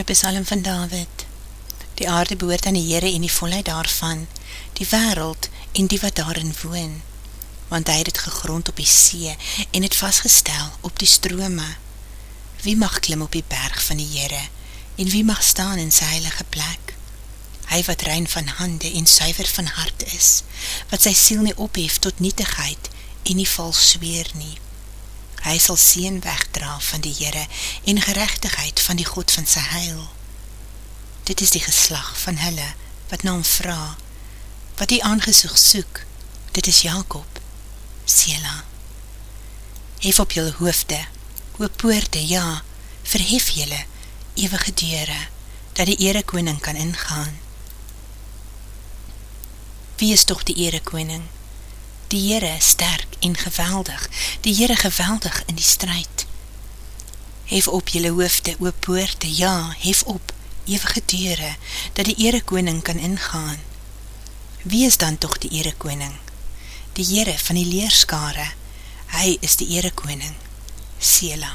Een besalm van David Die aarde behoort aan die Heere en die volheid daarvan, die wereld en die wat daarin woon, want hy het het gegrond op die see en het vastgestel op die strome. Wie mag klim op die berg van die Heere en wie mag staan in sy heilige plek? Hy wat rein van hande en suiver van hart is, wat sy siel nie ophef tot nietigheid en nie vals sweer nie. Hy sal sien wegdra van die Heere en gerechtigheid van die God van sy heil. Dit is die geslag van hulle wat na hom vraag, wat die aangesoeg soek, dit is Jacob, Sela. Hef op jylle hoofde, oop poorde, ja, verhef jylle, eeuwige deure, dat die ere koning kan ingaan. Wie is toch die ere koning? Die Heere sterk en geweldig, die Heere geweldig in die strijd. Hef op jylle hoofde, oop poorde, ja, hef op, eeuwige deure, dat die ere koning kan ingaan. Wie is dan toch die ere koning? Die Heere van die leerskare, hy is die ere koning, Sela.